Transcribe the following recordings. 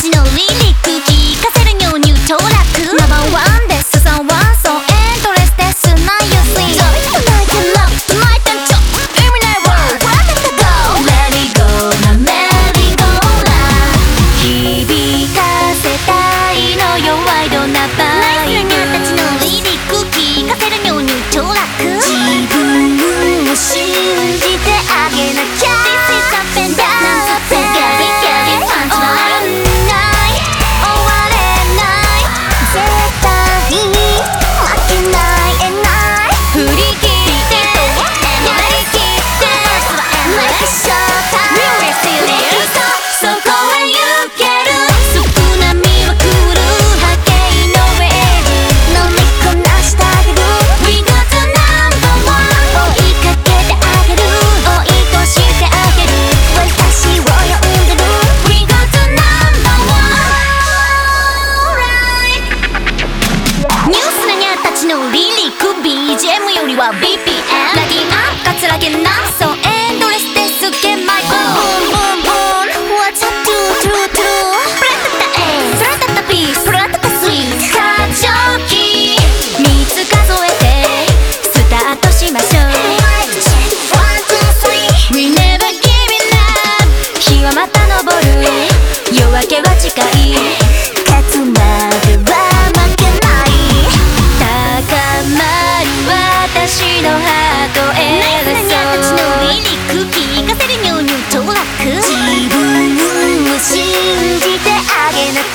ちのリに当落って Go it go 響かせたいのよワイド。バリク聞かせるように当落自分を信じてあげなきゃつらげなそう。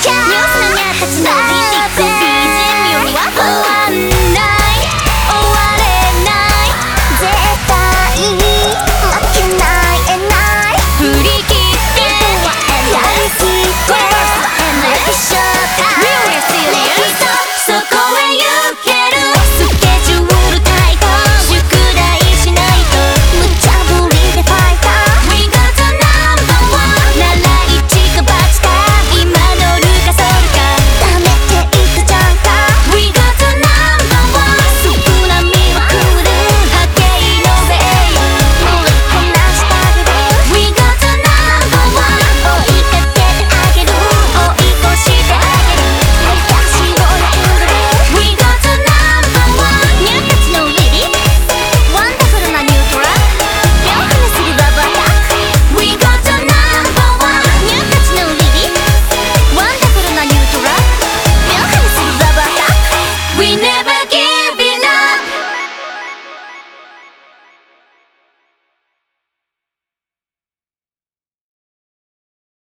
キャニュースなにゃ